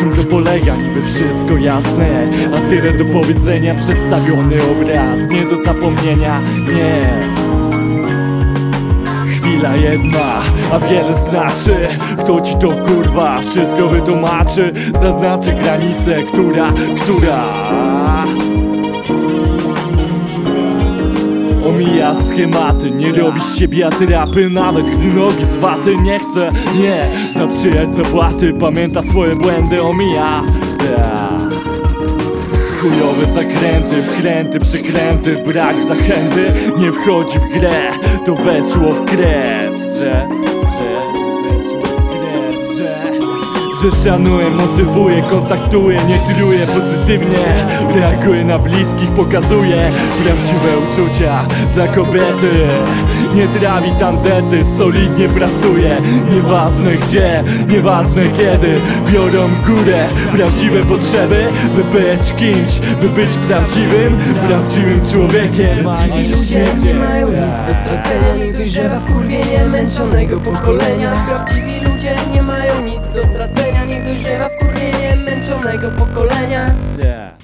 czym to polega, niby wszystko jasne. A tyle do powiedzenia, przedstawiony obraz Nie do zapomnienia, nie. Chwila jedna, a wiele znaczy Kto ci to kurwa wszystko wytłumaczy. Zaznaczy granicę, która, która Omija schematy, nie robi z siebie atrapy Nawet gdy nogi z waty. Nie chce, nie Za zapłaty, pamięta swoje błędy, omija. Yeah. Chujowe zakręty, wkręty, przykręty Brak zachęty, nie wchodzi w grę To weszło w krew, że, że szanuję, motywuję, kontaktuję, nie truję pozytywnie Reaguję na bliskich, pokazuję prawdziwe uczucia dla kobiety Nie trawi tandety, solidnie pracuję. Nieważne gdzie, nieważne kiedy. Biorą górę, prawdziwe potrzeby By być kimś, by być prawdziwym, prawdziwym człowiekiem. Prawdziwi ludzie nie mają nic do stracenia. Niech dojrzewa w kurwienie męczonego pokolenia. Prawdziwi ludzie nie mają nic do stracenia. Niech dojrzewa w kurwienie męczonego pokolenia. Yeah.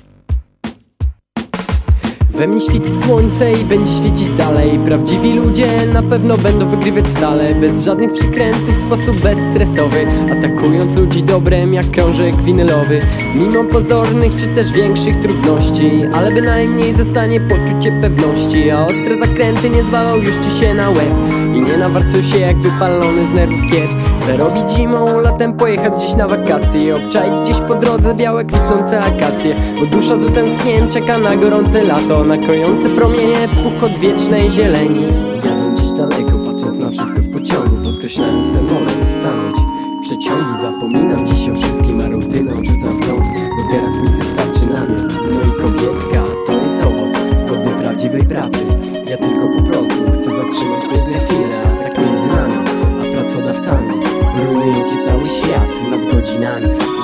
We mnie świeci słońce i będzie świecić dalej. Prawdziwi ludzie na pewno będą wygrywać stale. Bez żadnych przykrętów, w sposób bezstresowy. Atakując ludzi dobrem jak krążek winylowy. Mimo pozornych czy też większych trudności. Ale bynajmniej zostanie poczucie pewności. A ostre zakręty nie zwalą już ci się na łeb. I nie nawarcą się jak wypalony z nerwów kiep Zarobić zimą, latem pojechać gdzieś na wakacje. Obczaić gdzieś po drodze białe kwitnące akacje Bo dusza z utęsknieniem czeka na gorące lato Na kojące promienie puch odwiecznej zieleni. Jadą gdzieś daleko, patrząc na wszystko z pociągu Podkreślając ten moment stanąć w przeciągu. Zapominam dziś o wszystkim, a rutynę rzucam w nogi Bo teraz mi wystarczy namiot No i kobietka, to jest owoc godny prawdziwej pracy. Ja tylko po prostu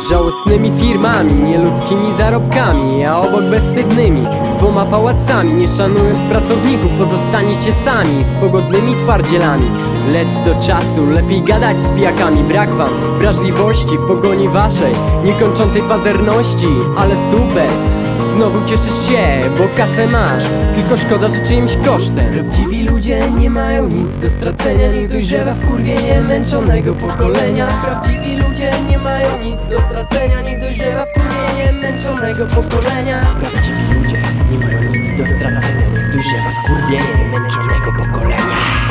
Żałosnymi firmami, nieludzkimi zarobkami A obok bezstydnymi, dwoma pałacami Nie szanując pracowników, pozostaniecie sami Z pogodnymi twardzielami. Lecz do czasu lepiej gadać z pijakami Brak wam wrażliwości w pogoni waszej Niekończącej pazerności, ale super Znowu cieszysz się, bo kasę masz. Tylko szkoda, że czyimś kosztem. Prawdziwi ludzie nie mają nic do stracenia Niech dojrzewa w kurwienie męczonego pokolenia. Prawdziwi ludzie nie mają nic do stracenia Niech dojrzewa w kurwienie męczonego pokolenia. Prawdziwi ludzie nie mają nic do stracenia Niech dojrzewa w kurwienie męczonego pokolenia.